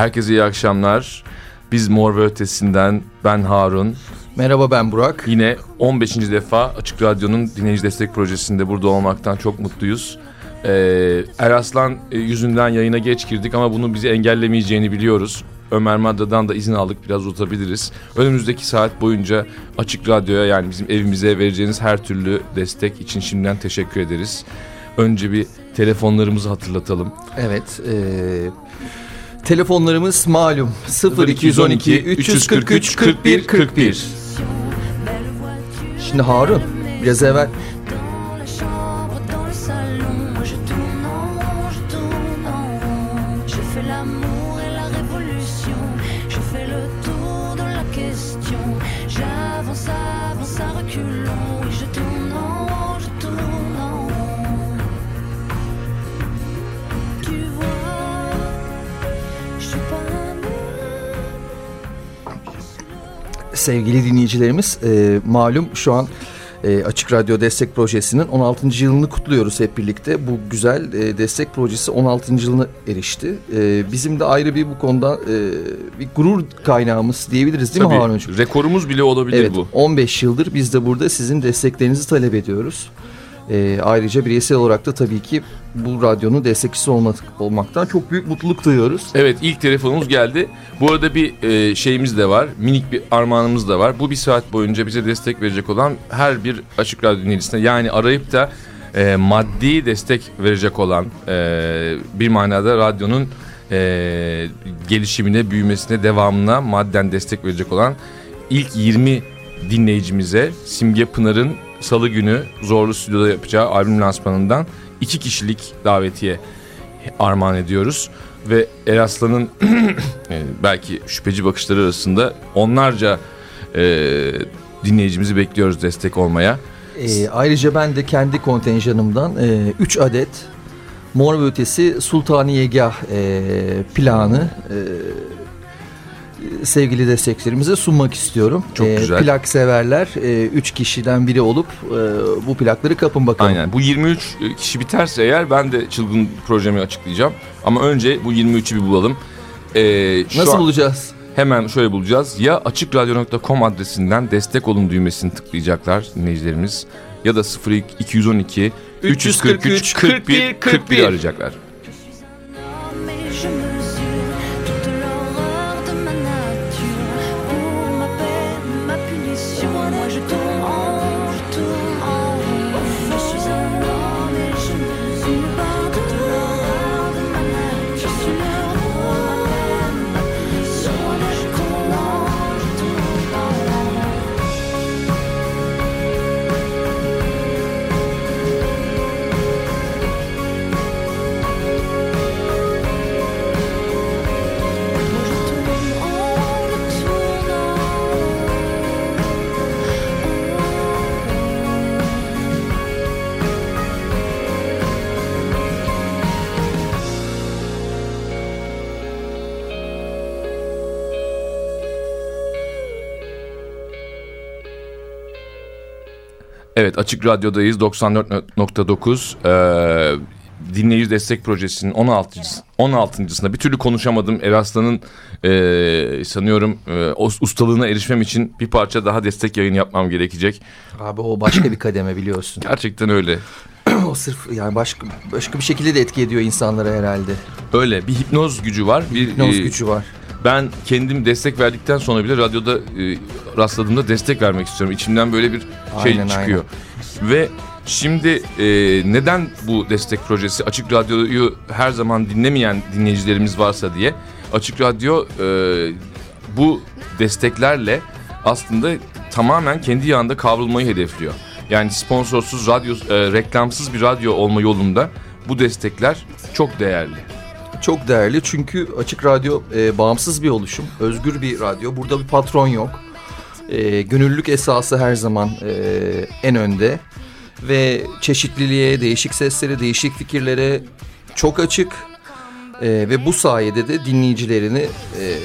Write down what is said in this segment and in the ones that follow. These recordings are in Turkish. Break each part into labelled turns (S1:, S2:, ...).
S1: Herkese iyi akşamlar. Biz Mor ve Ötesi'nden ben Harun.
S2: Merhaba ben Burak.
S1: Yine 15. defa Açık Radyo'nun dinleyici destek projesinde burada olmaktan çok mutluyuz. Ee, Eraslan e, yüzünden yayına geç girdik ama bunu bizi engellemeyeceğini biliyoruz. Ömer Madra'dan da izin aldık biraz uzatabiliriz. Önümüzdeki saat boyunca Açık Radyo'ya yani bizim evimize vereceğiniz her türlü destek için şimdiden teşekkür ederiz. Önce bir telefonlarımızı hatırlatalım.
S2: Evet. E, telefonlarımız malum 0212 343 41 41. Şimdi Harun biraz evvel sevgili dinleyicilerimiz e, malum şu an e, Açık Radyo Destek Projesi'nin 16. yılını kutluyoruz hep birlikte. Bu güzel e, destek projesi 16. yılına erişti. E, bizim de ayrı bir bu konuda e, bir gurur kaynağımız diyebiliriz değil
S1: Tabii,
S2: mi Harun'cum?
S1: Rekorumuz bile olabilir
S2: evet,
S1: bu.
S2: 15 yıldır biz de burada sizin desteklerinizi talep ediyoruz. E, ayrıca bireysel olarak da tabii ki bu radyonun destekçisi olmak, olmaktan çok büyük mutluluk duyuyoruz.
S1: Evet ilk telefonumuz geldi. Bu arada bir e, şeyimiz de var. Minik bir armağanımız da var. Bu bir saat boyunca bize destek verecek olan her bir açık radyo dinleyicisine yani arayıp da e, maddi destek verecek olan e, bir manada radyonun e, gelişimine, büyümesine, devamına madden destek verecek olan ilk 20 dinleyicimize Simge Pınar'ın salı günü Zorlu Stüdyo'da yapacağı albüm lansmanından iki kişilik davetiye armağan ediyoruz. Ve Eraslan'ın e, belki şüpheci bakışları arasında onlarca e, dinleyicimizi bekliyoruz destek olmaya.
S2: E, ayrıca ben de kendi kontenjanımdan 3 e, adet Mor ve Ötesi Sultaniyegah e, planı e, sevgili desteklerimize sunmak istiyorum.
S1: Çok ee, güzel.
S2: Plak severler 3 e, kişiden biri olup e, bu plakları kapın bakalım.
S1: Aynen bu 23 kişi biterse eğer ben de çılgın projemi açıklayacağım. Ama önce bu 23'ü bir bulalım.
S2: Ee, Nasıl an, bulacağız?
S1: Hemen şöyle bulacağız. Ya açıkradyo.com adresinden destek olun düğmesini tıklayacaklar dinleyicilerimiz. Ya da 0212 343 41 41 arayacaklar. Evet Açık Radyo'dayız 94.9 ee, dinleyici destek projesinin 16. 16.sında bir türlü konuşamadım. Eraslan'ın e, sanıyorum e, ustalığına erişmem için bir parça daha destek yayın yapmam gerekecek.
S2: Abi o başka bir kademe biliyorsun.
S1: Gerçekten öyle.
S2: o sırf yani başka başka bir şekilde de etki ediyor insanlara herhalde.
S1: Öyle bir hipnoz gücü var. Bir
S2: hipnoz e, gücü var.
S1: Ben kendim destek verdikten sonra bile radyoda e, rastladığımda destek vermek istiyorum. İçimden böyle bir şey aynen, çıkıyor. Aynen. Ve şimdi e, neden bu destek projesi Açık Radyo'yu her zaman dinlemeyen dinleyicilerimiz varsa diye Açık Radyo e, bu desteklerle aslında tamamen kendi yağında kavrulmayı hedefliyor. Yani sponsorsuz radyo, e, reklamsız bir radyo olma yolunda bu destekler çok değerli.
S2: Çok değerli çünkü Açık Radyo e, bağımsız bir oluşum, özgür bir radyo. Burada bir patron yok. E, gönüllülük esası her zaman e, en önde. Ve çeşitliliğe, değişik seslere, değişik fikirlere çok açık. E, ve bu sayede de dinleyicilerini e,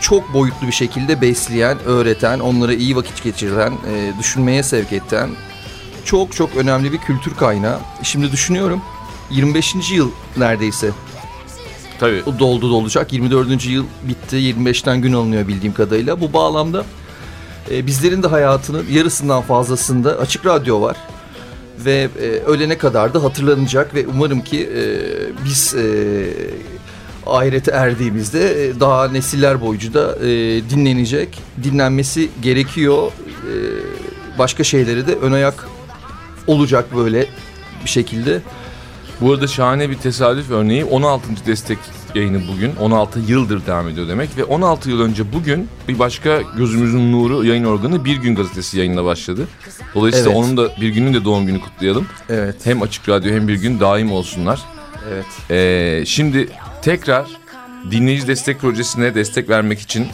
S2: çok boyutlu bir şekilde besleyen, öğreten, onlara iyi vakit geçiren, e, düşünmeye sevk eden çok çok önemli bir kültür kaynağı. Şimdi düşünüyorum 25. yıl neredeyse
S1: Tabii.
S2: doldu dolacak. 24. yıl bitti. 25'ten gün alınıyor bildiğim kadarıyla. Bu bağlamda e, bizlerin de hayatının yarısından fazlasında açık radyo var. Ve e, ölene kadar da hatırlanacak ve umarım ki e, biz e, ahirete erdiğimizde e, daha nesiller boyunca da e, dinlenecek. Dinlenmesi gerekiyor. E, başka şeyleri de ön ayak olacak böyle bir şekilde.
S1: Bu arada şahane bir tesadüf örneği 16. destek yayını bugün 16 yıldır devam ediyor demek ve 16 yıl önce bugün bir başka gözümüzün nuru yayın organı Bir Gün Gazetesi yayınına başladı. Dolayısıyla
S2: Evet.
S1: onun da bir günün de doğum günü kutlayalım.
S2: Evet.
S1: Hem Açık Radyo hem Bir Gün daim olsunlar.
S2: Evet.
S1: Ee, şimdi tekrar dinleyici destek projesine destek vermek için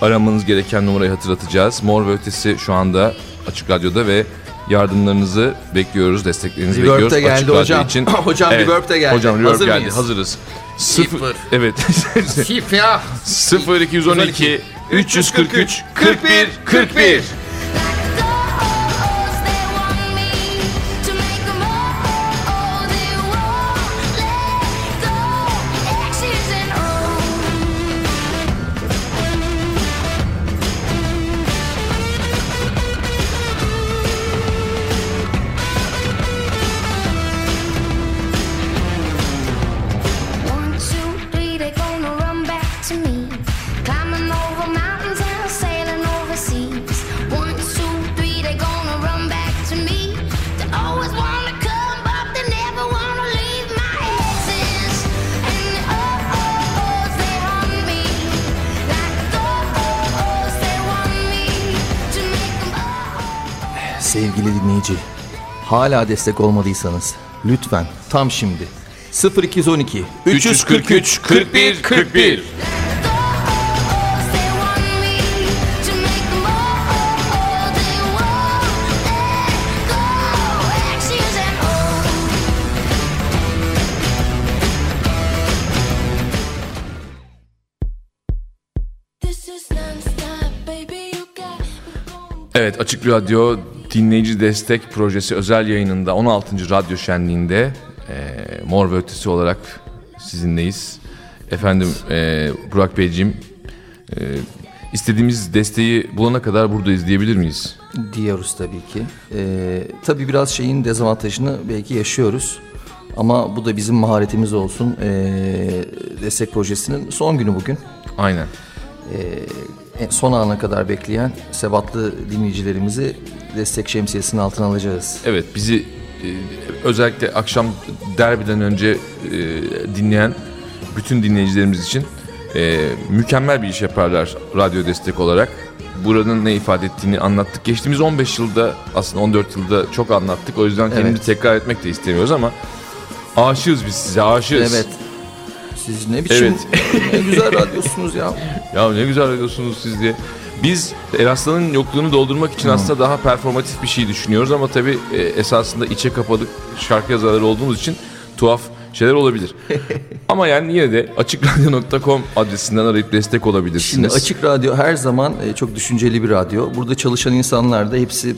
S1: aramanız gereken numarayı hatırlatacağız. Mor ve Ötesi şu anda Açık Radyo'da ve Yardımlarınızı bekliyoruz, desteklerinizi
S2: reverb
S1: bekliyoruz.
S2: Geldi hocam.
S1: için.
S2: hocam evet, reverb de geldi.
S1: Hocam reverb
S2: Hazır
S1: geldi.
S2: Mıyız?
S1: Hazırız. Sıfır.
S2: Sıfır.
S1: Evet.
S2: Sıfır.
S1: 0212 343 41 41.
S2: 41. hala destek olmadıysanız lütfen tam şimdi 0212
S1: 343 41 41.
S3: They want me to make them all they won't let go. X's and O's. This is non-stop, baby. You got me going.
S1: Evet Açık Radyo dinleyici destek projesi özel yayınında 16. radyo şenliğinde e, Mor ve Ötesi olarak sizinleyiz. Efendim e, Burak Beyciğim e, istediğimiz desteği bulana kadar buradayız diyebilir miyiz?
S2: diyoruz tabii ki. Ee, tabii biraz şeyin dezavantajını belki yaşıyoruz. Ama bu da bizim maharetimiz olsun. Ee, destek projesinin son günü bugün.
S1: Aynen.
S2: En son ana kadar bekleyen sebatlı dinleyicilerimizi destek şemsiyesinin altına alacağız.
S1: Evet bizi e, özellikle akşam derbiden önce e, dinleyen bütün dinleyicilerimiz için e, mükemmel bir iş yaparlar radyo destek olarak. Buranın ne ifade ettiğini anlattık. Geçtiğimiz 15 yılda aslında 14 yılda çok anlattık. O yüzden kendimizi
S2: Evet. tekrar
S1: etmek de istemiyoruz ama aşığız biz size aşığız.
S2: Evet. Siz ne biçim ne güzel radyosunuz ya.
S1: Ya ne güzel radyosunuz siz diye. Biz Eraslan'ın yokluğunu doldurmak için aslında daha performatif bir şey düşünüyoruz ama tabii e, esasında içe kapalı şarkı yazarları olduğumuz için tuhaf şeyler olabilir. ama yani yine de açıkradyo.com adresinden arayıp destek olabilirsiniz.
S2: Şimdi Açık Radyo her zaman e, çok düşünceli bir radyo. Burada çalışan insanlar da hepsi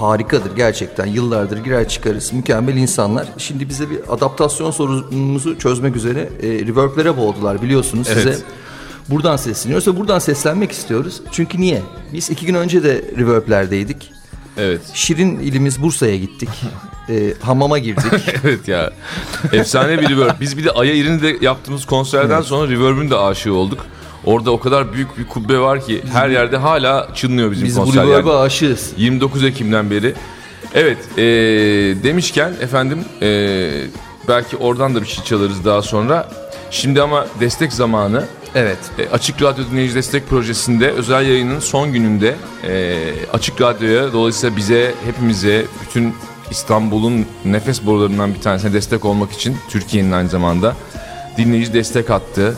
S2: harikadır gerçekten. Yıllardır girer çıkarız. Mükemmel insanlar. Şimdi bize bir adaptasyon sorunumuzu çözmek üzere e, reverb'lere boğdular biliyorsunuz
S1: Evet.
S2: size. Buradan sesleniyoruz ve buradan seslenmek istiyoruz. Çünkü niye? Biz iki gün önce de reverb'lerdeydik.
S1: Evet.
S2: Şirin ilimiz Bursa'ya gittik. E, hamama girdik.
S1: evet ya. Efsane bir reverb. Biz bir de Aya İrin'de yaptığımız konserden sonra reverb'ün de aşığı olduk. Orada o kadar büyük bir kubbe var ki her yerde hala çınlıyor bizim
S2: Biz
S1: konser.
S2: reverb'e
S1: yani.
S2: aşığız.
S1: 29 Ekim'den beri. Evet e, demişken efendim e, belki oradan da bir şey çalarız daha sonra. Şimdi ama destek zamanı.
S2: Evet.
S1: E, Açık Radyo Dinleyici Destek Projesi'nde özel yayının son gününde e, Açık Radyo'ya dolayısıyla bize, hepimize, bütün İstanbul'un nefes borularından bir tanesine destek olmak için Türkiye'nin aynı zamanda dinleyici destek hattı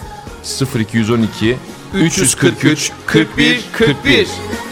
S1: 0212 343 41 41.
S3: 41.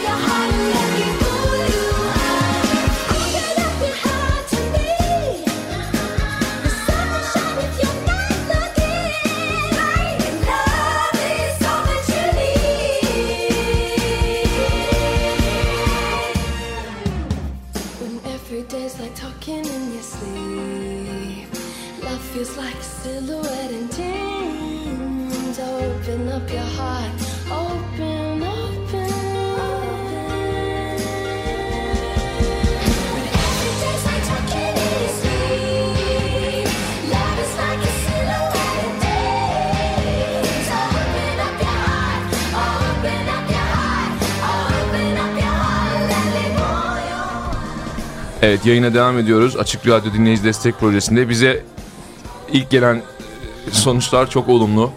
S1: Evet yayına devam ediyoruz. Açık Radyo Dinleyici Destek Projesi'nde bize ilk gelen sonuçlar çok olumlu.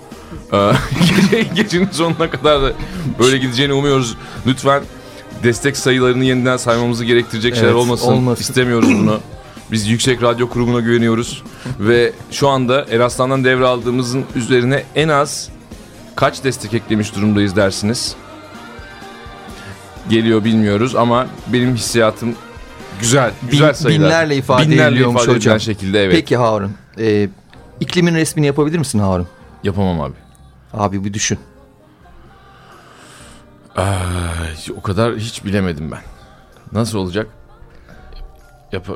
S1: Gece- Gecenin sonuna kadar da böyle gideceğini umuyoruz. Lütfen destek sayılarını yeniden saymamızı gerektirecek şeyler
S2: Evet,
S1: olmasın.
S2: olmasın.
S1: İstemiyoruz bunu. Biz Yüksek Radyo Kurumu'na güveniyoruz. Ve şu anda Eraslan'dan devraldığımızın üzerine en az kaç destek eklemiş durumdayız dersiniz? Geliyor bilmiyoruz ama benim hissiyatım güzel. Güzel
S2: Bin-
S1: sayılar.
S2: binlerle ifade
S1: Binlerle
S2: ediliyormuş
S1: ifade
S2: hocam.
S1: şekilde evet.
S2: Peki Harun. e, iklimin resmini yapabilir misin Harun?
S1: Yapamam abi.
S2: Abi bir düşün.
S1: Ay, o kadar hiç bilemedim ben. Nasıl olacak? Yap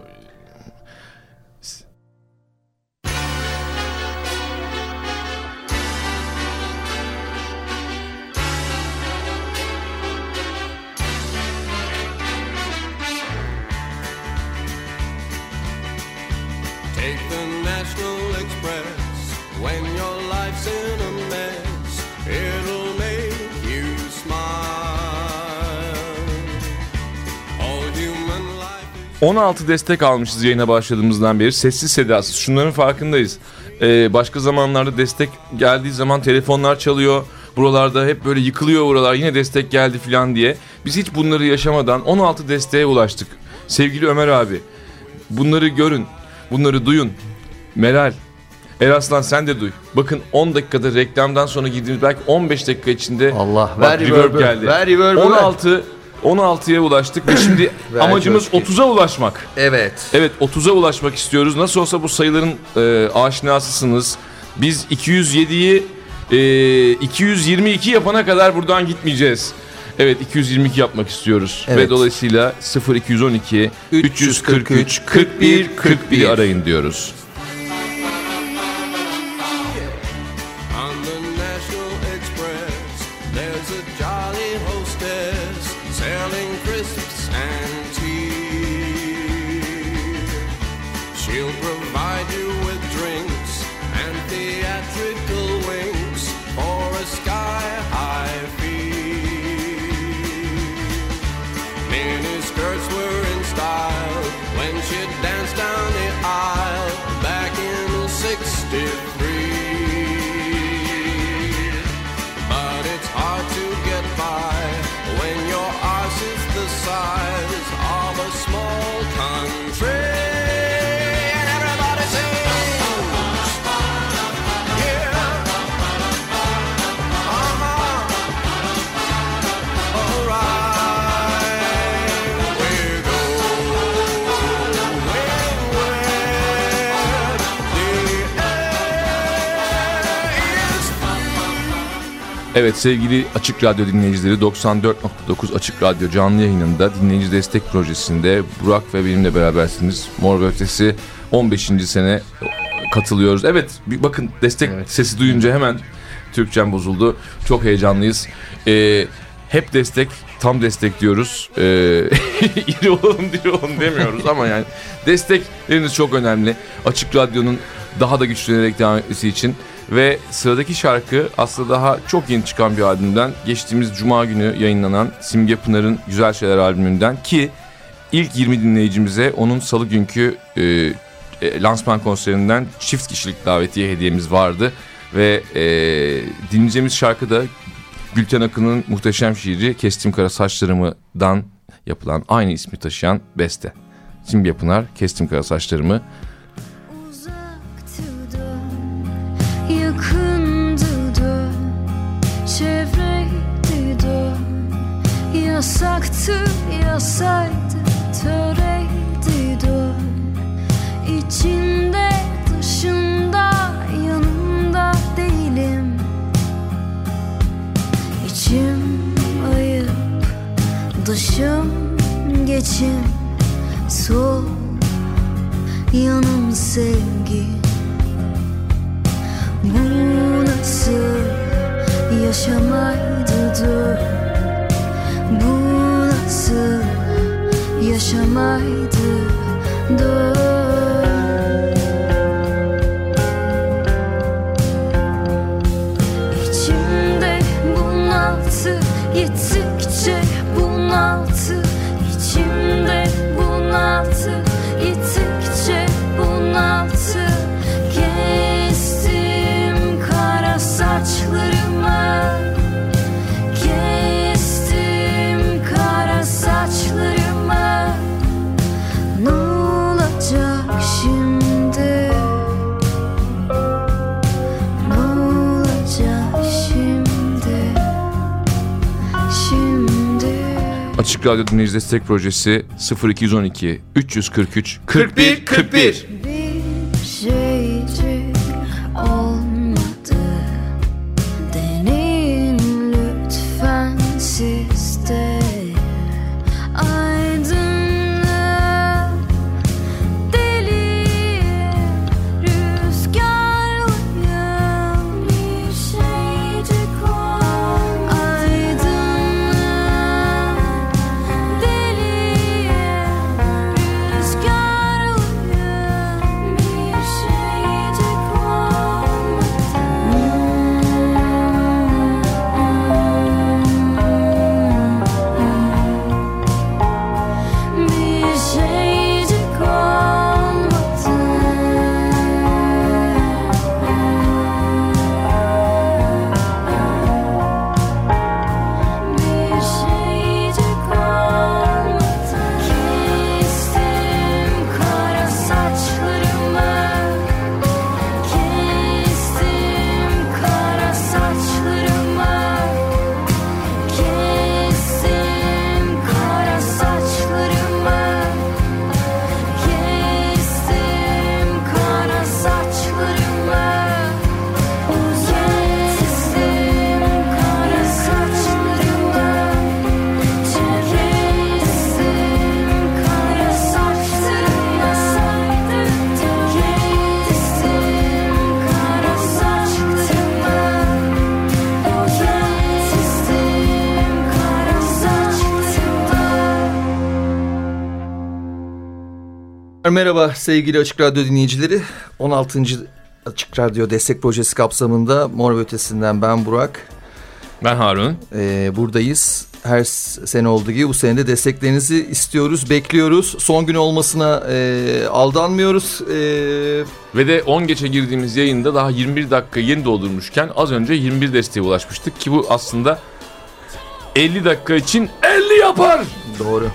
S1: 16 destek almışız yayına başladığımızdan beri. Sessiz sedasız. Şunların farkındayız. Ee, başka zamanlarda destek geldiği zaman telefonlar çalıyor. Buralarda hep böyle yıkılıyor buralar. Yine destek geldi falan diye. Biz hiç bunları yaşamadan 16 desteğe ulaştık. Sevgili Ömer abi. Bunları görün. Bunları duyun. Meral. Eraslan sen de duy. Bakın 10 dakikada reklamdan sonra girdiğimiz belki 15 dakika içinde
S2: Allah,
S1: bak,
S2: ver
S1: reverb
S2: reverb'ü,
S1: geldi.
S2: ver reverb'ü, ver.
S1: 16 16'ya ulaştık ve şimdi amacımız
S2: coşkuyu.
S1: 30'a ulaşmak.
S2: Evet.
S1: Evet 30'a ulaşmak istiyoruz. Nasıl olsa bu sayıların e, aşinasısınız. Biz 207'yi e, 222 yapana kadar buradan gitmeyeceğiz. Evet 222 yapmak istiyoruz.
S2: Evet.
S1: Ve dolayısıyla 0212 343 41 41 arayın diyoruz. Evet sevgili Açık Radyo dinleyicileri 94.9 Açık Radyo canlı yayınında dinleyici destek projesinde Burak ve benimle berabersiniz. Mor ve Ötesi 15. sene katılıyoruz. Evet bir bakın destek
S2: Evet.
S1: sesi duyunca hemen Türkçem bozuldu. Çok heyecanlıyız. Ee, hep destek, tam destek diyoruz. Ee, iri olalım, diri olalım demiyoruz ama yani destekleriniz çok önemli. Açık Radyo'nun daha da güçlenerek devam etmesi için. Ve sıradaki şarkı aslında daha çok yeni çıkan bir albümden. Geçtiğimiz Cuma günü yayınlanan Simge Pınar'ın Güzel Şeyler albümünden ki ilk 20 dinleyicimize onun salı günkü e, e, lansman konserinden çift kişilik davetiye hediyemiz vardı. Ve e, dinleyeceğimiz şarkı da Gülten Akın'ın muhteşem şiiri Kestim Kara Saçlarımı'dan yapılan aynı ismi taşıyan beste. Simge Pınar Kestim Kara Saçlarımı
S3: yasaktı, yasaydı, töreydi da, içinde, dışında, yanında değilim. İçim ayıp, dışım geçim, sol yanım sevgi. Bu nasıl
S4: yaşamaydı dur Bu nasıl yaşamaydı? Dur. İçimde bunaltı gittikçe
S1: Açık Radyo Dinleyici Destek Projesi 0212 343 41 41.
S4: 41.
S2: Merhaba sevgili Açık Radyo dinleyicileri. 16. Açık Radyo Destek Projesi kapsamında Mor ve Ötesi'nden ben Burak.
S1: Ben Harun.
S2: Ee, buradayız. Her sene olduğu gibi bu sene de desteklerinizi istiyoruz, bekliyoruz. Son gün olmasına e, aldanmıyoruz. E,
S1: Ve de 10 geçe girdiğimiz yayında daha 21 dakika yeni doldurmuşken az önce 21 desteğe ulaşmıştık ki bu aslında 50 dakika için 50 yapar.
S2: doğru.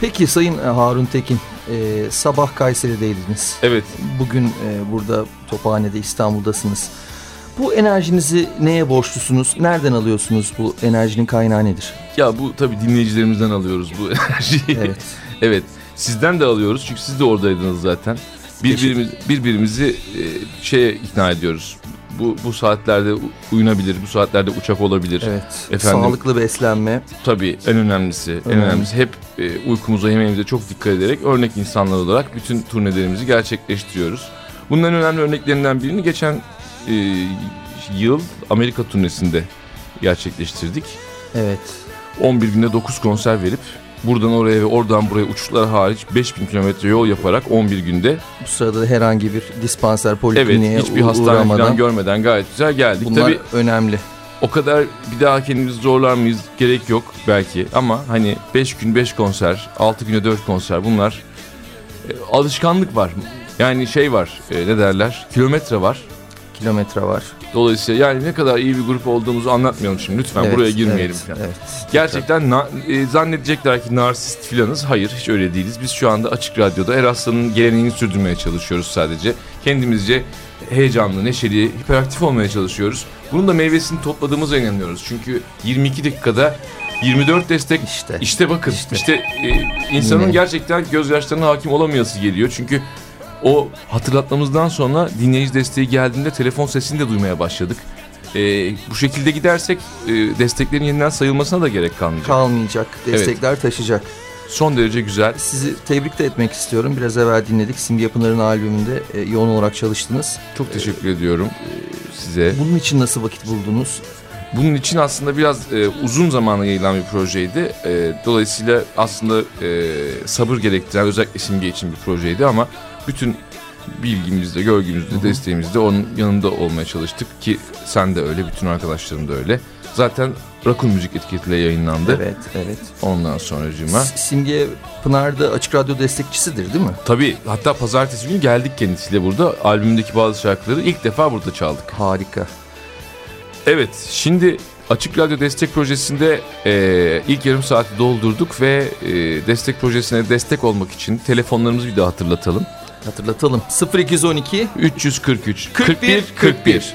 S2: Peki Sayın e, Harun Tekin, e, sabah Kayseri'deydiniz.
S1: Evet
S2: Bugün e, burada Tophane'de İstanbul'dasınız. Bu enerjinizi neye borçlusunuz? Nereden alıyorsunuz? Bu enerjinin kaynağı nedir?
S1: ya bu tabii dinleyicilerimizden alıyoruz bu enerjiyi.
S2: Evet.
S1: Evet. Sizden de alıyoruz çünkü siz de oradaydınız zaten. Birbirimiz, birbirimizi e, şeye ikna ediyoruz. Bu bu saatlerde uyunabilir, bu saatlerde uçak olabilir.
S2: Evet.
S1: Efendim?
S2: Sağlıklı beslenme.
S1: Tabii en önemlisi, en
S2: Önemli.
S1: önemlisi hep e, uykumuza, yemeğimize çok dikkat ederek örnek insanlar olarak bütün turnelerimizi gerçekleştiriyoruz. Bunların önemli örneklerinden birini geçen e, yıl Amerika turnesinde gerçekleştirdik.
S2: Evet.
S1: 11 günde 9 konser verip buradan oraya ve oradan buraya uçuşlar hariç 5000 kilometre yol yaparak 11 günde
S2: Bu sırada da herhangi bir dispanser
S1: evet
S2: polikliniğe
S1: hiçbir
S2: u-
S1: hastane falan görmeden gayet güzel geldik.
S2: bunlar
S1: Tabii
S2: önemli.
S1: o kadar bir daha kendimizi zorlar mıyız gerek yok belki ama hani 5 gün 5 konser 6 güne 4 konser bunlar e, alışkanlık var. Yani şey var e, ne derler kilometre var.
S2: Kilometre var.
S1: Dolayısıyla yani ne kadar iyi bir grup olduğumuzu anlatmayalım şimdi lütfen
S2: Evet,
S1: buraya girmeyelim
S2: evet,
S1: falan.
S2: Evet.
S1: Gerçekten na- e, zannedecekler ki narsist filanız. Hayır hiç öyle değiliz. Biz şu anda Açık Radyo'da Eraslan'ın geleneğini sürdürmeye çalışıyoruz sadece. Kendimizce heyecanlı, neşeli, hiperaktif olmaya çalışıyoruz. Bunun da meyvesini topladığımıza inanıyoruz. Çünkü 22 dakikada 24 destek
S2: İşte.
S1: işte bakın
S2: İşte.
S1: işte, e, insanın
S2: Yine.
S1: gerçekten gözyaşlarına hakim olamayası geliyor. Çünkü o hatırlatmamızdan sonra dinleyici desteği geldiğinde telefon sesini de duymaya başladık. E, bu şekilde gidersek e, desteklerin yeniden sayılmasına da gerek kalmayacak.
S2: Kalmayacak. Destekler taşıyacak.
S1: Son derece güzel.
S2: Sizi tebrik de etmek istiyorum. Biraz evvel dinledik. Simge Pınar'ın albümünde e, yoğun olarak çalıştınız.
S1: Çok teşekkür ediyorum size.
S2: Bunun için nasıl vakit buldunuz?
S1: Bunun için aslında biraz e, uzun zamana yayılan bir projeydi. E, dolayısıyla aslında e, sabır gerektiren özellikle simge için bir projeydi ama bütün bilgimizde, görgümüzde, desteğimizde onun yanında olmaya çalıştık ki sen de öyle, bütün arkadaşlarım da öyle. Zaten Rakun Müzik etiketiyle yayınlandı.
S2: Evet, evet.
S1: Ondan sonracığıma.
S2: S- Simge Pınar da Açık Radyo destekçisidir değil mi?
S1: Tabii hatta pazartesi günü geldik kendisiyle burada. Albümdeki bazı şarkıları ilk defa burada çaldık.
S2: Harika.
S1: Evet, şimdi Açık Radyo Destek Projesi'nde e, ilk yarım saati doldurduk ve e, destek projesine destek olmak için telefonlarımızı bir daha hatırlatalım.
S2: Hatırlatalım. 0212
S1: 343
S2: 41
S1: 41 41.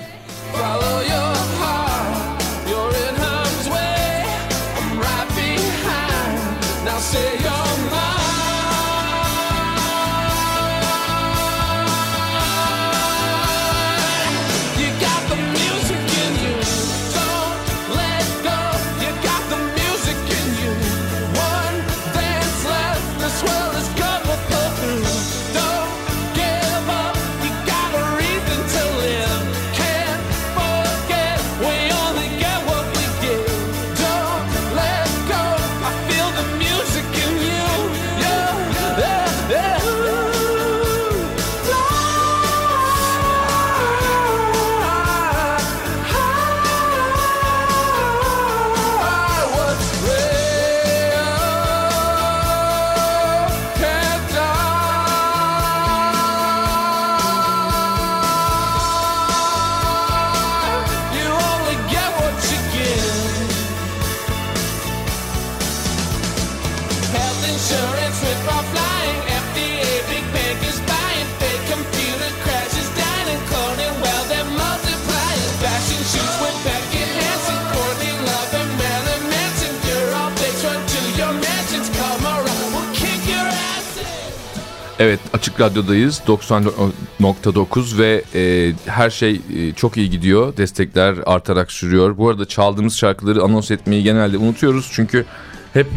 S1: Açık Radyo'dayız. 94.9 ve e, her şey e, çok iyi gidiyor. Destekler artarak sürüyor. Bu arada çaldığımız şarkıları anons etmeyi genelde unutuyoruz. Çünkü hep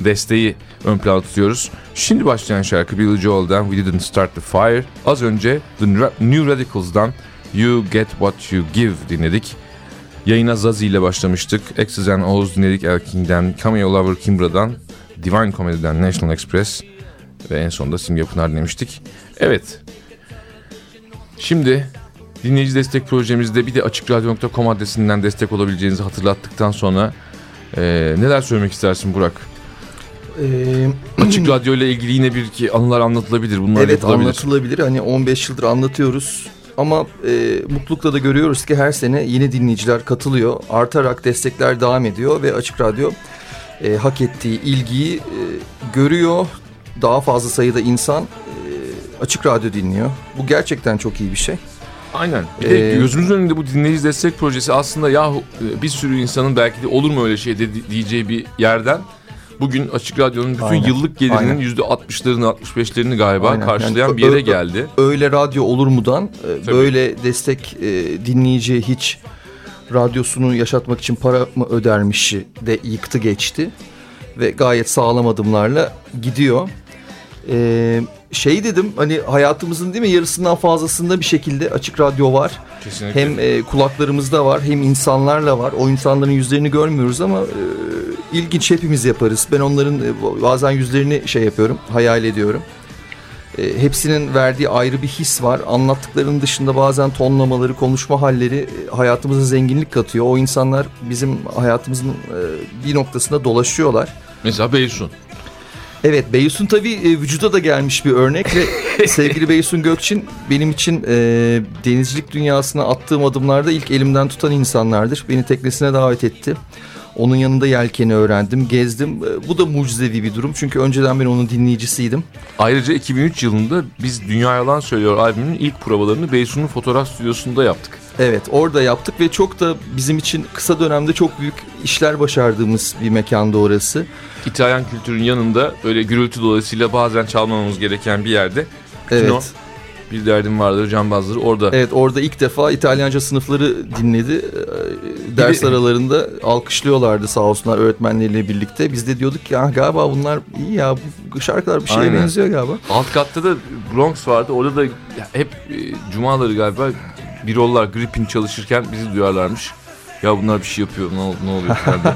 S1: desteği ön plana tutuyoruz. Şimdi başlayan şarkı Billy Joel'dan We Didn't Start the Fire. Az önce The New Radicals'dan You Get What You Give dinledik. Yayına Zazie ile başlamıştık. X's and O's dinledik Elking'den, Cameo Lover Kimbra'dan, Divine Comedy'den National Express ve en sonunda Simge Pınar dinlemiştik. Evet. Şimdi dinleyici destek projemizde bir de açıkradyo.com adresinden destek olabileceğinizi hatırlattıktan sonra e, neler söylemek istersin Burak?
S2: Ee,
S1: Açık Radyo ile ilgili yine bir iki anılar anlatılabilir. Bunlar
S2: evet
S1: yapılabilir.
S2: anlatılabilir. Hani 15 yıldır anlatıyoruz. Ama e, mutlulukla da görüyoruz ki her sene yeni dinleyiciler katılıyor. Artarak destekler devam ediyor ve Açık Radyo e, hak ettiği ilgiyi e, görüyor. Daha fazla sayıda insan e, Açık Radyo dinliyor. Bu gerçekten çok iyi bir şey.
S1: Aynen. Bir de
S2: Ee,
S1: gözümüzün önünde bu dinleyici destek projesi aslında yahu e, bir sürü insanın belki de olur mu öyle şey de, diyeceği bir yerden bugün Açık Radyo'nun bütün
S2: Aynen.
S1: yıllık gelirinin yüzde 60'larını 65'lerini galiba
S2: Aynen.
S1: karşılayan
S2: Yani
S1: bir yere geldi.
S2: Öyle radyo olur mudan e,
S1: Tabii.
S2: böyle destek e, dinleyici hiç radyosunu yaşatmak için para mı ödermişi de yıktı geçti. Ve gayet sağlam adımlarla gidiyor. E, şey dedim hani hayatımızın değil mi yarısından fazlasında bir şekilde açık radyo var.
S1: Kesinlikle.
S2: Hem e, kulaklarımızda var hem insanlarla var. O insanların yüzlerini görmüyoruz ama e, ilginç hepimiz yaparız. Ben onların e, bazen yüzlerini şey yapıyorum, hayal ediyorum. E, hepsinin verdiği ayrı bir his var. Anlattıklarının dışında bazen tonlamaları, konuşma halleri e, hayatımıza zenginlik katıyor. O insanlar bizim hayatımızın e, bir noktasında dolaşıyorlar.
S1: Mesela Beysun.
S2: Evet Beysun tabii e, vücuda da gelmiş bir örnek ve sevgili Beysun Gökçin benim için e, denizcilik dünyasına attığım adımlarda ilk elimden tutan insanlardır. Beni teknesine davet etti. Onun yanında yelkeni öğrendim, gezdim. E, bu da mucizevi bir durum çünkü önceden ben onun dinleyicisiydim.
S1: Ayrıca 2003 yılında biz Dünya Yalan Söylüyor albümünün ilk provalarını Beysun'un fotoğraf stüdyosunda yaptık.
S2: Evet orada yaptık ve çok da bizim için kısa dönemde çok büyük işler başardığımız bir mekanda orası.
S1: İtalyan kültürün yanında öyle gürültü dolayısıyla bazen çalmamamız gereken bir yerde.
S2: Evet.
S1: o Bir derdim vardır cambazları orada.
S2: Evet orada ilk defa İtalyanca sınıfları dinledi. Ee, Ders
S1: Bir de-
S2: aralarında alkışlıyorlardı sağ olsunlar öğretmenleriyle birlikte. Biz de diyorduk ki ya galiba bunlar iyi ya bu şarkılar bir şeye
S1: Aynen.
S2: benziyor galiba.
S1: Alt katta da Bronx vardı. Orada da hep e, cumaları galiba birollar gripin çalışırken bizi duyarlarmış. Ya bunlar bir şey yapıyor ne, ne oluyor diye.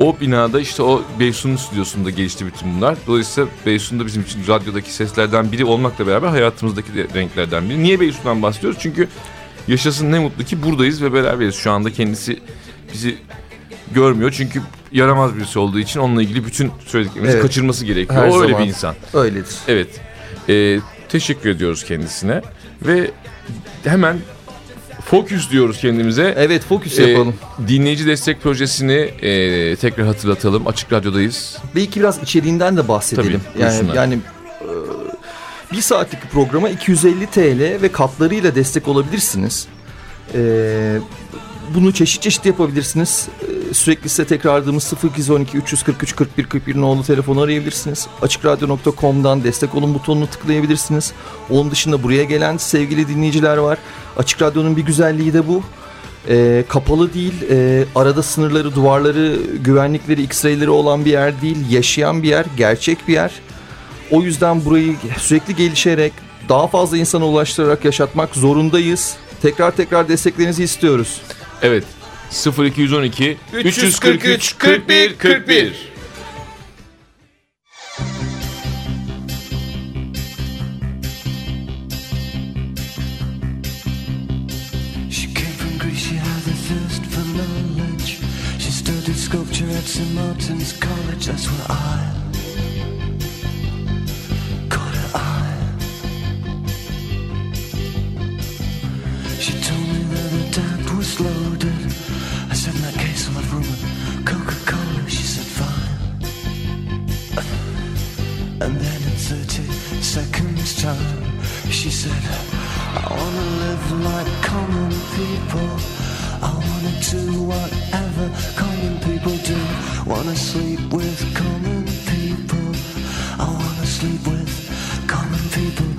S1: O binada işte o Beysun'un stüdyosunda gelişti bütün bunlar. Dolayısıyla Beysun da bizim için radyodaki seslerden biri olmakla beraber hayatımızdaki de renklerden biri. Niye Beysun'dan bahsediyoruz? Çünkü yaşasın ne mutlu ki buradayız ve beraberiz. Şu anda kendisi bizi görmüyor. Çünkü yaramaz birisi olduğu için onunla ilgili bütün söylediklerimizi
S2: Evet.
S1: kaçırması gerekiyor.
S2: Her
S1: o öyle
S2: zaman.
S1: bir insan.
S2: Öyledir.
S1: Evet. Ee, teşekkür ediyoruz kendisine. Ve hemen Focus diyoruz kendimize.
S2: Evet fokus
S1: Ee,
S2: yapalım.
S1: dinleyici destek projesini e, tekrar hatırlatalım. Açık Radyo'dayız.
S2: Belki biraz içeriğinden de bahsedelim.
S1: Tabii,
S2: yani yani e, bir saatlik programa 250 TL ve katlarıyla destek olabilirsiniz. E, bunu çeşit çeşit yapabilirsiniz. E, sürekli size tekrarladığımız 0212 343 41 41 nolu telefonu arayabilirsiniz. Açıkradyo.com'dan destek olun butonunu tıklayabilirsiniz. Onun dışında buraya gelen sevgili dinleyiciler var. Açık Radyo'nun bir güzelliği de bu. E, kapalı değil, e, arada sınırları, duvarları, güvenlikleri, x-ray'leri olan bir yer değil, yaşayan bir yer, gerçek bir yer. O yüzden burayı sürekli gelişerek, daha fazla insana ulaştırarak yaşatmak zorundayız. Tekrar tekrar desteklerinizi istiyoruz.
S1: Evet. 0212 343 41 41.
S5: She came from Greece, she had a thirst for knowledge. She studied sculpture at St. Martin's College, that's where I said, in that case, have rum and Coca-Cola. She said, fine. And then in 30 seconds time, she said, I wanna live like common people. I wanna do whatever common people do. Wanna sleep with common people. I wanna sleep with common people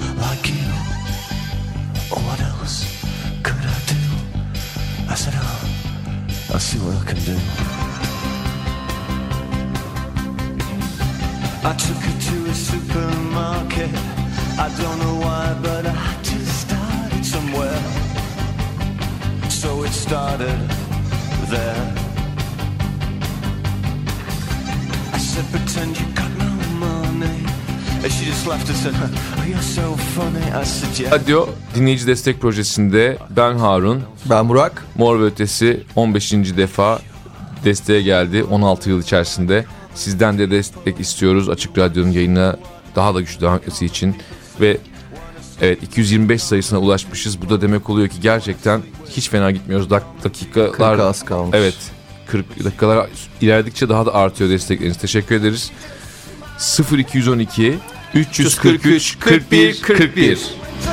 S5: see what I can do. I took her to a supermarket. I don't know why, but I had to start it somewhere. So it started there. I said, pretend you got no money. And she just laughed and said, you're so funny. I said, yeah.
S1: Radyo dinleyici destek projesinde ben Harun.
S2: Ben Burak.
S1: Mor ve Ötesi 15. defa desteğe geldi 16 yıl içerisinde. Sizden de destek istiyoruz Açık Radyo'nun yayına daha da güçlü devam etmesi için. Ve evet 225 sayısına ulaşmışız. Bu da demek oluyor ki gerçekten hiç fena gitmiyoruz. Dak dakikalar
S2: 40 az kalmış.
S1: Evet 40 dakikalar ilerledikçe daha da artıyor destekleriniz. Teşekkür ederiz. 0212 343 41 41.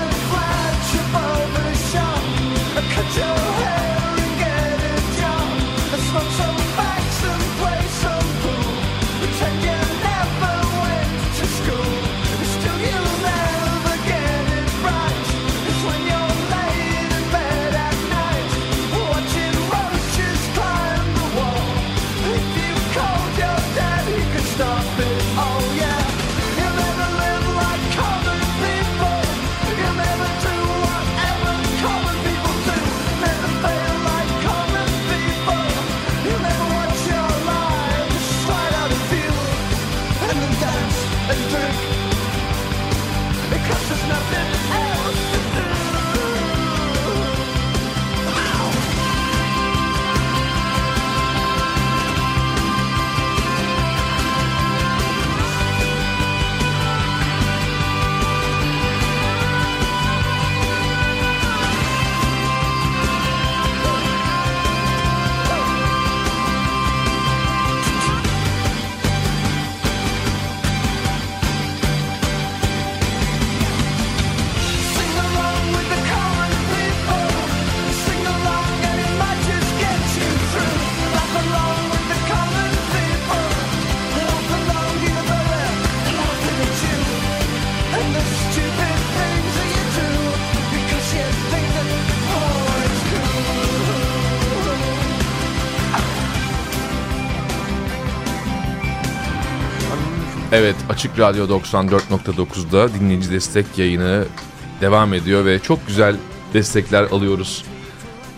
S1: Evet Açık Radyo 94.9'da dinleyici destek yayını devam ediyor ve çok güzel destekler alıyoruz.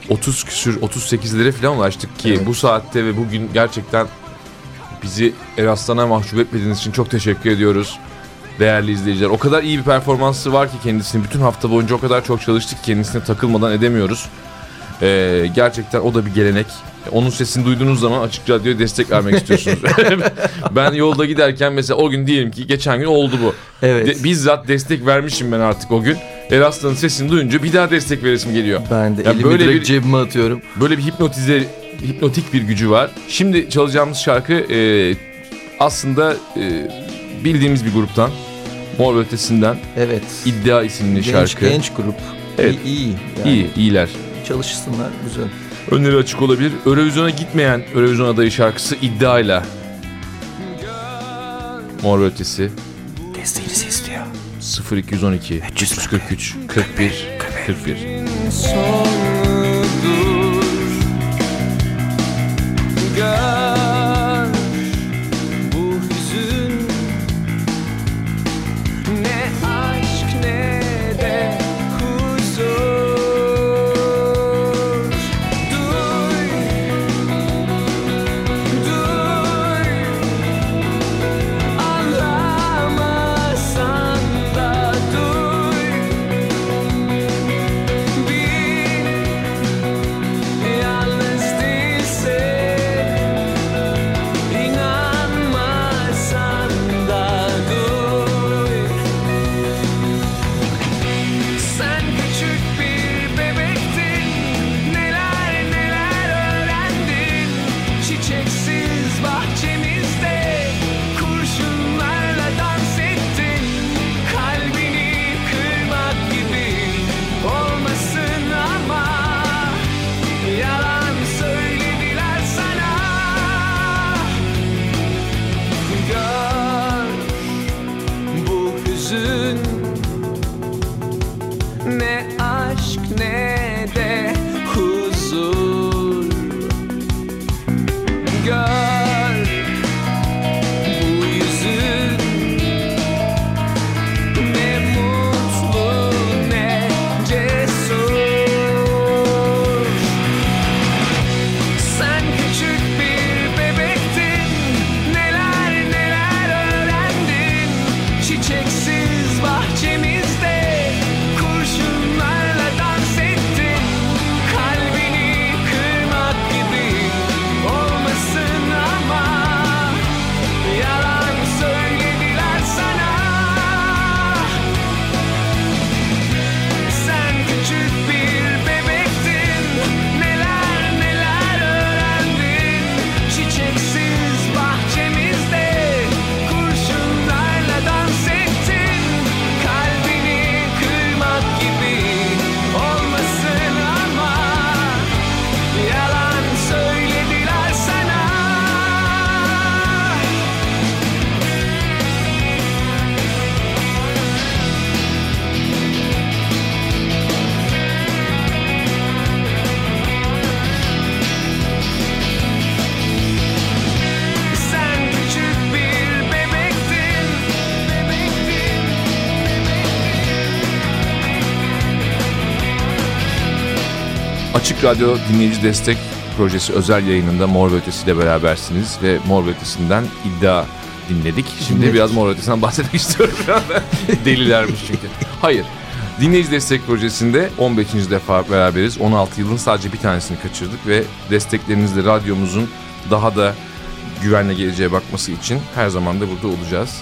S1: 30 küsür 38'lere falan ulaştık ki
S2: Evet.
S1: bu saatte ve bugün gerçekten bizi Eraslan'a mahcup etmediğiniz için çok teşekkür ediyoruz. Değerli izleyiciler o kadar iyi bir performansı var ki kendisini bütün hafta boyunca o kadar çok çalıştık kendisine takılmadan edemiyoruz. Ee, gerçekten o da bir gelenek. Onun sesini duyduğunuz zaman Açık Radyo'ya destek vermek istiyorsunuz. ben yolda giderken mesela o gün diyelim ki geçen gün oldu bu.
S2: Evet.
S1: De- bizzat destek vermişim ben artık o gün. Eraslan'ın sesini duyunca bir daha destek veresim geliyor.
S2: Ben de
S1: Ya
S2: elimi
S1: böyle
S2: direkt
S1: bir-
S2: cebime atıyorum.
S1: Böyle bir hipnotize hipnotik bir gücü var. Şimdi çalacağımız şarkı e, aslında e, bildiğimiz bir gruptan. Mor Ötesi'nden
S2: Evet.
S1: İddia isimli
S2: genç,
S1: şarkı.
S2: genç grup.
S1: Evet.
S2: İyi, iyi. Yani
S1: İyi, iyiler.
S2: Çalışsınlar güzel
S1: önleri açık olabilir. Eurovision'a gitmeyen Eurovision adayı şarkısı iddiayla. Mor ve Ötesi.
S2: Desteğinizi istiyor.
S1: 0212 343 41 41.
S6: 41.
S1: Açık Radyo Dinleyici Destek Projesi özel yayınında Mor ve Ötesi ile berabersiniz ve Mor ve Ötesi'nden iddia dinledik. Şimdi
S2: Dinledik.
S1: biraz Mor ve Ötesi'nden bahsetmek istiyorum. Delilermiş çünkü. Hayır. Dinleyici Destek Projesi'nde 15. defa beraberiz. 16 yılın sadece bir tanesini kaçırdık ve desteklerinizle radyomuzun daha da güvenle geleceğe bakması için her zaman da burada olacağız.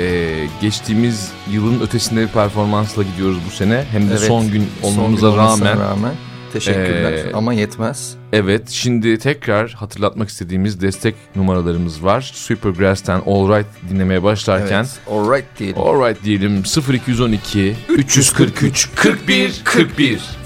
S1: Ee, geçtiğimiz yılın ötesinde bir performansla gidiyoruz bu sene. Hem de
S2: Evet,
S1: son gün
S2: Son
S1: olmamıza
S2: gün olmasına
S1: rağmen
S2: rağmen. Teşekkürler
S1: ee,
S2: ama yetmez.
S1: Evet şimdi tekrar hatırlatmak istediğimiz destek numaralarımız var. Supergrass'ten All Right dinlemeye başlarken.
S2: Evet, all Right diyelim.
S1: All Right diyelim 0212 343 41 41.
S6: 41.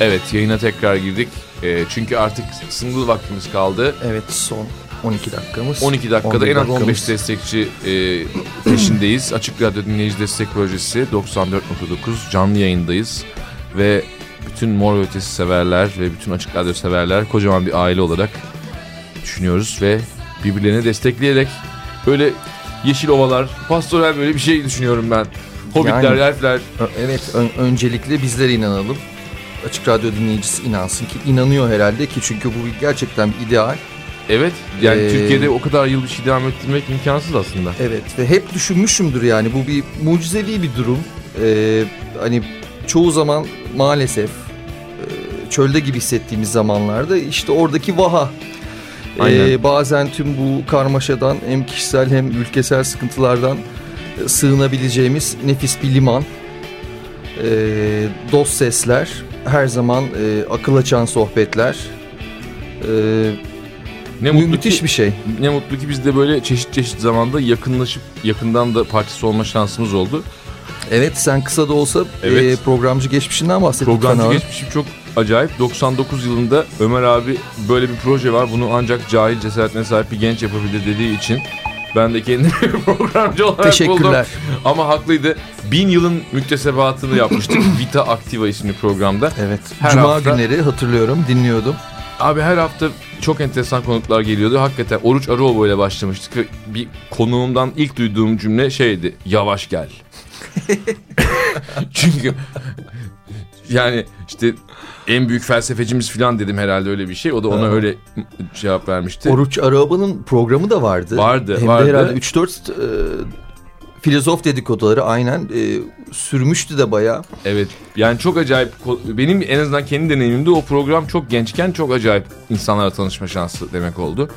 S1: Evet yayına tekrar girdik. Ee, çünkü artık single vaktimiz kaldı.
S2: Evet son 12 dakikamız.
S1: 12 dakikada
S2: 11
S1: en az
S2: dakikamız.
S1: 15 destekçi e, peşindeyiz. Açık Radyo Dinleyici Destek Projesi 94.9 canlı yayındayız. Ve bütün Mor ve Ötesi severler ve bütün Açık Radyo severler kocaman bir aile olarak düşünüyoruz ve birbirlerine destekleyerek böyle yeşil ovalar, pastoral böyle bir şey düşünüyorum ben. Hobbitler,
S2: Yani-
S1: elfler.
S2: Evet ön- öncelikle bizlere inanalım. Açık Radyo dinleyicisi inansın ki inanıyor herhalde ki çünkü bu gerçekten bir ideal.
S1: Evet yani
S2: Ee,
S1: Türkiye'de o kadar yıl bir şey devam ettirmek imkansız aslında.
S2: Evet ve hep düşünmüşümdür yani bu bir mucizevi bir durum. Ee, hani çoğu zaman maalesef e, çölde gibi hissettiğimiz zamanlarda işte oradaki vaha. Ee, bazen tüm bu karmaşadan hem kişisel hem ülkesel sıkıntılardan e, sığınabileceğimiz nefis bir liman. Ee, dost sesler, her zaman e, akıl açan sohbetler. Ee,
S1: Ne mutlu
S2: müthiş
S1: ki,
S2: bir şey.
S1: ne mutlu ki biz de böyle çeşit çeşit zamanda yakınlaşıp yakından da parçası olma şansımız oldu.
S2: Evet sen kısa da olsa
S1: Evet.
S2: e, programcı geçmişinden bahset.
S1: Programcı
S2: abi.
S1: geçmişim çok acayip. 99 yılında Ömer abi böyle bir proje var. Bunu ancak cahil cesaretine sahip bir genç yapabilir dediği için ben de kendimi programcı olarak buldum.
S2: Teşekkürler.
S1: Ama haklıydı. Bin yılın müktesebatını yapmıştık. Vita Activa isimli programda.
S2: Evet.
S1: Her
S2: Cuma
S1: hafta-
S2: günleri hatırlıyorum, dinliyordum.
S1: Abi her hafta çok enteresan konuklar geliyordu. Hakikaten Oruç Aruobo ile başlamıştık. ve Bir konuğumdan ilk duyduğum cümle şeydi. Yavaş gel. Çünkü yani işte en büyük felsefecimiz falan dedim herhalde öyle bir şey. O da ona
S2: Ha.
S1: öyle cevap vermişti.
S2: Oruç Araba'nın programı da vardı.
S1: Vardı,
S2: Hem
S1: vardı.
S2: de herhalde 3-4 e, filozof dedikoduları aynen e, sürmüştü de bayağı.
S1: Evet. Yani çok acayip. Benim en azından kendi deneyimimde o program çok gençken çok acayip insanlarla tanışma şansı demek oldu.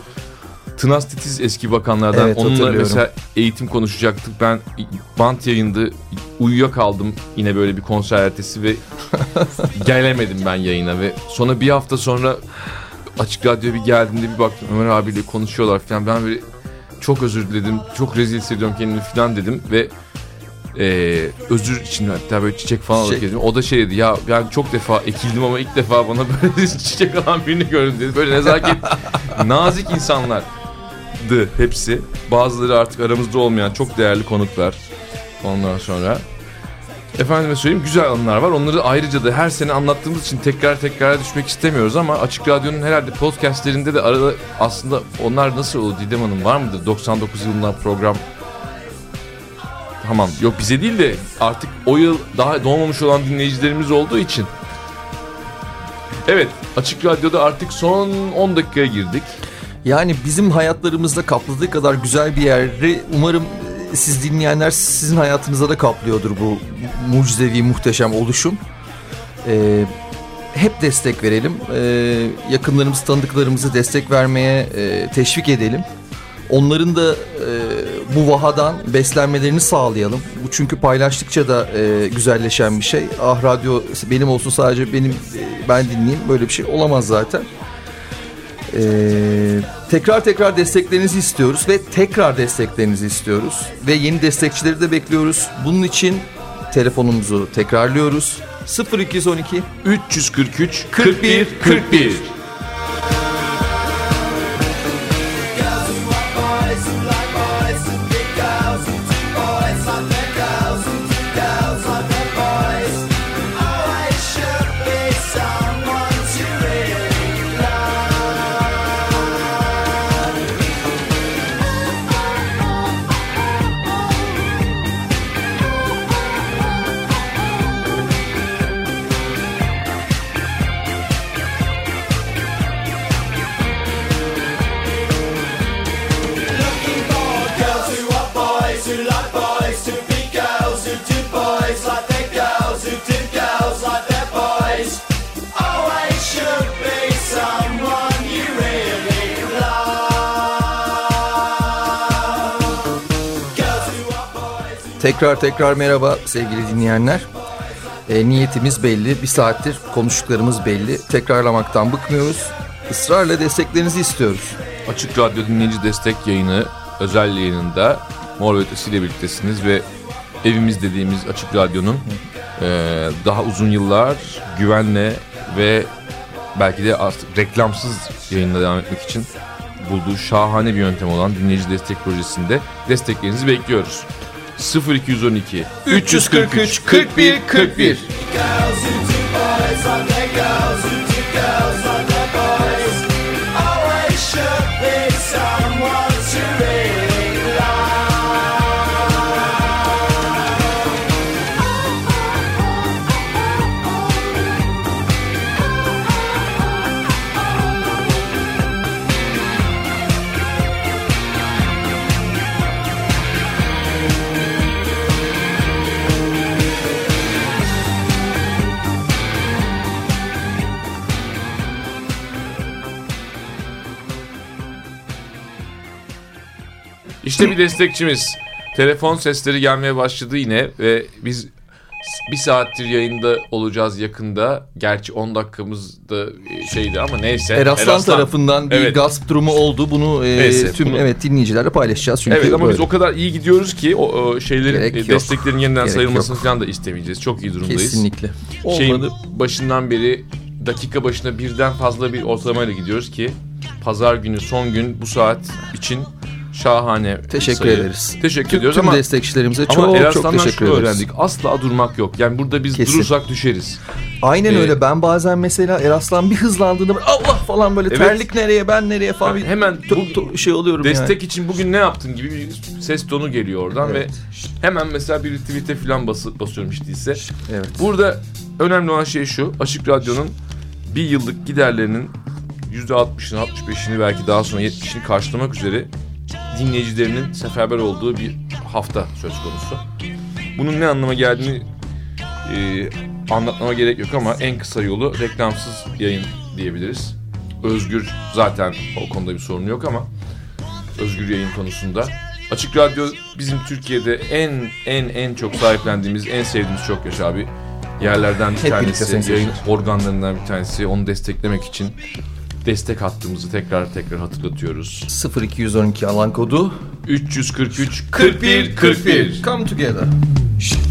S1: Tınas Titiz eski bakanlardan.
S2: Evet,
S1: Onunla mesela eğitim konuşacaktık. Ben bant yayındı. Uyuyakaldım yine böyle bir konser ertesi ve gelemedim ben yayına ve sonra bir hafta sonra Açık Radyo bir geldiğimde bir baktım Ömer abiyle konuşuyorlar falan. Ben böyle çok özür diledim. Çok rezil hissediyorum kendimi falan dedim ve ee, özür için hatta böyle çiçek falan alıp
S2: Çiçek.
S1: geldim. O da şey dedi ya ben çok defa ekildim ama ilk defa bana böyle çiçek alan birini gördüm dedi. Böyle nezaket nazik insanlardı hepsi. Bazıları artık aramızda olmayan çok değerli konuklar. Ondan sonra Efendime söyleyeyim güzel anılar var. Onları ayrıca da her sene anlattığımız için tekrar tekrar düşmek istemiyoruz ama Açık Radyo'nun herhalde podcastlerinde de arada aslında onlar nasıl oldu Didem Hanım var mıdır? 99 yılından program Tamam yok bize değil de artık o yıl daha doğmamış olan dinleyicilerimiz olduğu için. Evet Açık Radyo'da artık son 10 dakikaya girdik.
S2: Yani bizim hayatlarımızda kapladığı kadar güzel bir yeri umarım siz dinleyenler sizin hayatınızda da kaplıyordur bu mucizevi muhteşem oluşum. E, hep destek verelim. E, yakınlarımız, tanıdıklarımızı destek vermeye e, teşvik edelim. Onların da e, bu vahadan beslenmelerini sağlayalım. Bu çünkü paylaştıkça da e, güzelleşen bir şey. Ah radyo benim olsun sadece benim e, ben dinleyeyim böyle bir şey olamaz zaten. Ee, tekrar tekrar desteklerinizi istiyoruz ve tekrar desteklerinizi istiyoruz ve yeni destekçileri de bekliyoruz. Bunun için telefonumuzu tekrarlıyoruz. 0212
S1: 343 41 41.
S2: Tekrar tekrar merhaba sevgili dinleyenler. Ee, niyetimiz belli. Bir saattir konuştuklarımız belli. Tekrarlamaktan bıkmıyoruz. Israrla desteklerinizi istiyoruz.
S1: Açık Radyo dinleyici destek yayını özel yayınında Mor ve ile birliktesiniz ve evimiz dediğimiz Açık Radyo'nun eee, daha uzun yıllar güvenle ve belki de artık reklamsız yayınla devam etmek için bulduğu şahane bir yöntem olan dinleyici destek projesinde desteklerinizi bekliyoruz. 0212 343 41 41 İşte bir destekçimiz. Telefon sesleri gelmeye başladı yine ve biz bir saattir yayında olacağız yakında. Gerçi 10 dakikamız da şeydi ama neyse.
S2: Eraslan, tarafından bir
S1: Evet.
S2: gasp durumu oldu. Bunu e,
S1: Neyse,
S2: tüm
S1: bunu-
S2: evet dinleyicilerle paylaşacağız. Çünkü
S1: Evet ama biz
S2: böyle.
S1: o kadar iyi gidiyoruz ki o, o şeylerin
S2: Gerek
S1: e,
S2: yok.
S1: desteklerin yeniden
S2: Gerek
S1: sayılmasını
S2: yok.
S1: falan da istemeyeceğiz. Çok iyi durumdayız.
S2: kesinlikle.
S1: Şeyin
S2: Olmadı.
S1: başından beri dakika başına birden fazla bir ortalamayla gidiyoruz ki pazar günü son gün bu saat için şahane
S2: Teşekkür
S1: sayı.
S2: ederiz.
S1: Teşekkür
S2: Tüm,
S1: ediyoruz
S2: tüm
S1: ama
S2: destekçilerimize
S1: ama
S2: çok teşekkür ederiz.
S1: öğrendik. Asla durmak yok. Yani burada biz
S2: Kesin.
S1: durursak düşeriz.
S2: Aynen
S1: Ee,
S2: öyle. Ben bazen mesela Eraslan bir hızlandığında Allah falan böyle
S1: Evet.
S2: terlik nereye ben nereye falan bir
S1: Hemen bu-
S2: to- şey oluyorum
S1: Destek için bugün ne yaptın gibi bir ses tonu geliyor oradan
S2: Evet.
S1: ve hemen mesela bir tweet'e falan bası, basıyorum işte ise.
S2: yani. Evet.
S1: Burada önemli olan şey şu. Açık Radyo'nun bir yıllık giderlerinin %60'ını 65'ini belki daha sonra 70'ini karşılamak üzere dinleyicilerinin seferber olduğu bir hafta söz konusu. Bunun ne anlama geldiğini e, anlatmama gerek yok ama en kısa yolu reklamsız yayın diyebiliriz. Özgür zaten o konuda bir sorun yok ama özgür yayın konusunda. Açık Radyo bizim Türkiye'de en en en çok sahiplendiğimiz, en sevdiğimiz çok yaşa abi yerlerden bir
S2: Hep
S1: tanesi, yayın organlarından bir tanesi. Onu desteklemek için destek hattımızı tekrar tekrar hatırlatıyoruz.
S2: 0212 alan kodu
S1: 343 41 41.
S2: Come together.
S7: He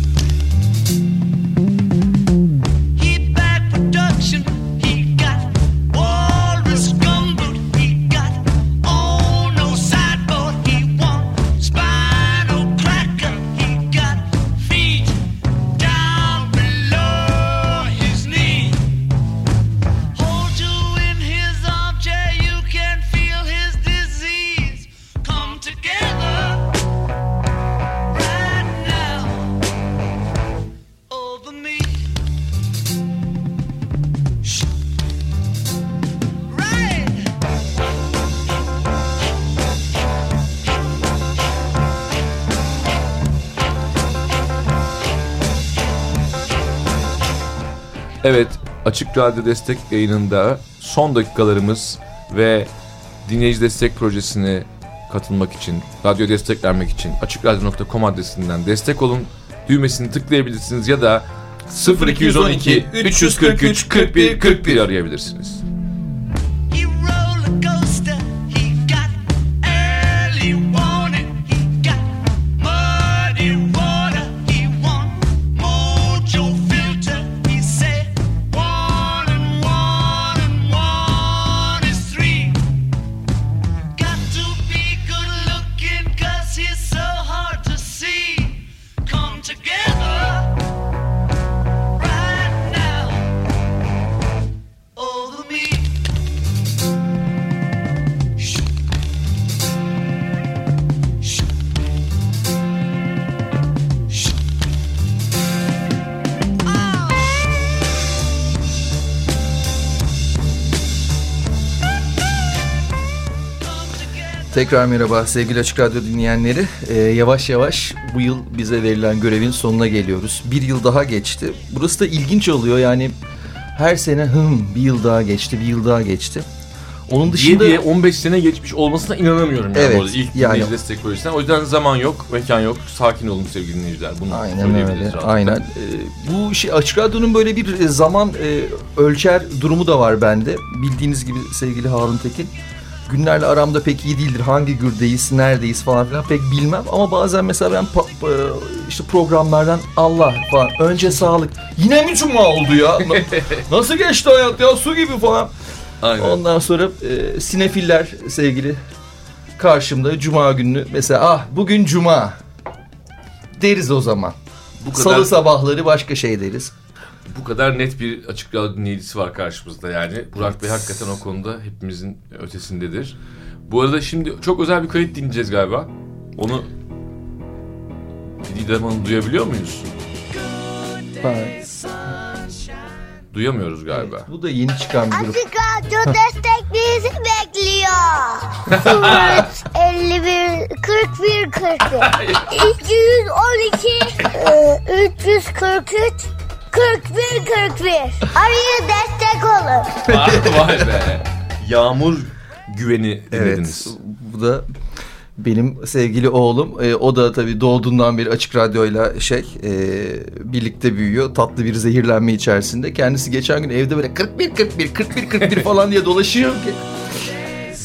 S1: Açık Radyo Destek yayınında son dakikalarımız ve dinleyici destek projesine katılmak için, radyo destek vermek için açıkradyo.com adresinden destek olun düğmesini tıklayabilirsiniz ya da 0212 343 41 41 arayabilirsiniz.
S2: Tekrar merhaba sevgili Açık Radyo dinleyenleri. Ee, yavaş yavaş bu yıl bize verilen görevin sonuna geliyoruz. Bir yıl daha geçti. Burası da ilginç oluyor yani her sene hım bir yıl daha geçti, bir yıl daha geçti. Onun dışında
S1: diye 15 sene geçmiş olmasına inanamıyorum yani
S2: Evet.
S1: İlk
S2: yani-
S1: dinleyici destek projesinden. O yüzden zaman yok, mekan yok. Sakin olun sevgili dinleyiciler. Bunu
S2: Aynen öyle.
S1: rahatlıkla.
S2: Aynen. Ee, bu şey Açık Radyo'nun böyle bir e, zaman e, ölçer durumu da var bende. Bildiğiniz gibi sevgili Harun Tekin. Günlerle aramda pek iyi değildir. Hangi gürdeyiz, neredeyiz falan filan pek bilmem. Ama bazen mesela ben işte programlardan Allah falan önce sağlık. Yine mi cuma oldu ya? Na- Nasıl geçti hayat ya su gibi falan.
S1: Aynen.
S2: Ondan sonra e, sinefiller sevgili karşımda cuma günü mesela ah bugün cuma deriz o zaman.
S1: Bu kadar
S2: Salı sabahları başka şey deriz.
S1: Bu kadar net bir açık radyo dinleyicisi var karşımızda yani. Burak Bey hakikaten o konuda hepimizin ötesindedir. Bu arada şimdi çok özel bir kayıt dinleyeceğiz galiba. Onu Didem Hanım duyabiliyor muyuz? Duyamıyoruz galiba.
S2: Bu da yeni çıkan bir grup.
S3: Açık Radyo destek bizi bekliyor. 51 41 41 212 e, 343 41 41 Arayı destek olun.
S1: Vay be. Yağmur güveni dinlediniz.
S2: Evet. Bu da benim sevgili oğlum. Ee, o da tabii doğduğundan beri açık radyoyla şey e, birlikte büyüyor. Tatlı bir zehirlenme içerisinde. Kendisi geçen gün evde böyle 41 41 41 41 falan diye dolaşıyor ki.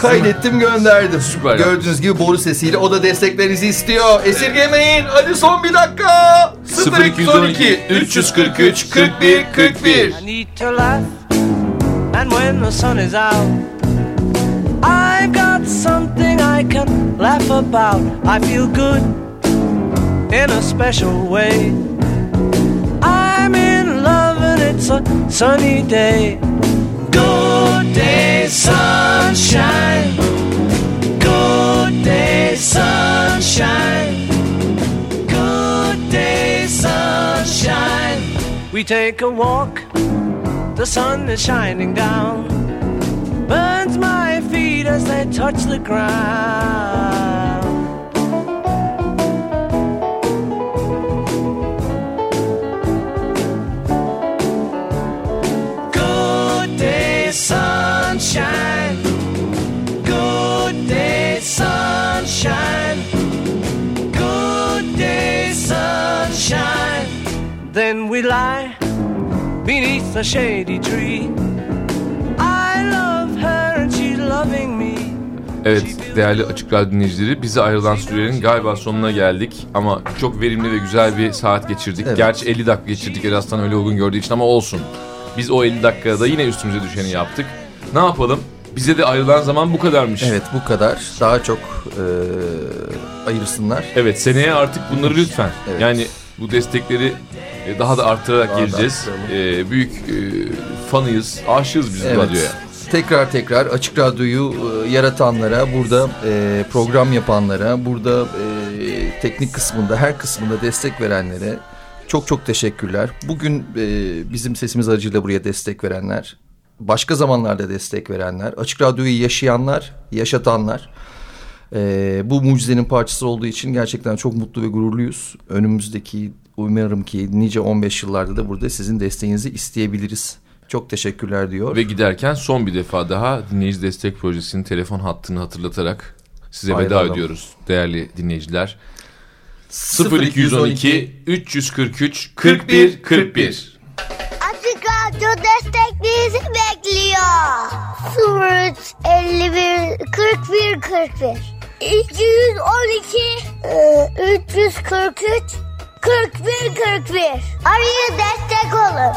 S2: Kaydettim gönderdim.
S1: Süper
S2: Gördüğünüz gibi boru sesiyle o da desteklerinizi istiyor. Esirgemeyin. Hadi son bir dakika.
S1: 0212 343 41 41
S8: I need to laugh, and when the sun is out, I've got something I can laugh about. I feel good in a special way. I'm in love, and it's a sunny day. Good day, sunshine. Good day, sunshine. Good day, sunshine. We take a walk, the sun is shining down, burns my feet as they touch the ground. Good day, sunshine. Good day, sunshine. Good day, sunshine. Then we lie beneath a shady tree. I love her and she's loving me.
S1: Evet değerli Açık Radyo dinleyicileri bize ayrılan sürenin galiba sonuna geldik. Ama çok verimli ve güzel bir saat geçirdik.
S2: Evet.
S1: Gerçi 50 dakika geçirdik Eras'tan öyle uygun gördüğü için ama olsun. Biz o 50 dakikada yine üstümüze düşeni yaptık. Ne yapalım? Bize de ayrılan zaman bu kadarmış.
S2: Evet bu kadar. Daha çok e, ayırsınlar.
S1: Evet seneye artık bunları lütfen.
S2: Evet.
S1: Yani bu destekleri e, daha da arttırarak
S2: Daha da
S1: geleceğiz.
S2: arttıralım.
S1: E, büyük e, fanıyız, aşığız biz
S2: Evet.
S1: radyoya.
S2: Tekrar tekrar Açık Radyo'yu e, yaratanlara, burada e, program yapanlara, burada e, teknik kısmında, her kısmında destek verenlere çok çok teşekkürler. Bugün e, bizim sesimiz aracıyla buraya destek verenler, başka zamanlarda destek verenler, Açık Radyo'yu yaşayanlar, yaşatanlar. e, bu mucizenin parçası olduğu için gerçekten çok mutlu ve gururluyuz. Önümüzdeki umarım ki nice 15 yıllarda da burada sizin desteğinizi isteyebiliriz. Çok teşekkürler diyor.
S1: Ve giderken son bir defa daha dinleyici destek projesinin telefon hattını hatırlatarak size veda
S2: Ayrılalım.
S1: ediyoruz değerli dinleyiciler. 0212 343 41 41
S3: Açık Radyo destek bizi bekliyor. 03 51 41 41 212 e, 343 41 41 Arayı destek olun.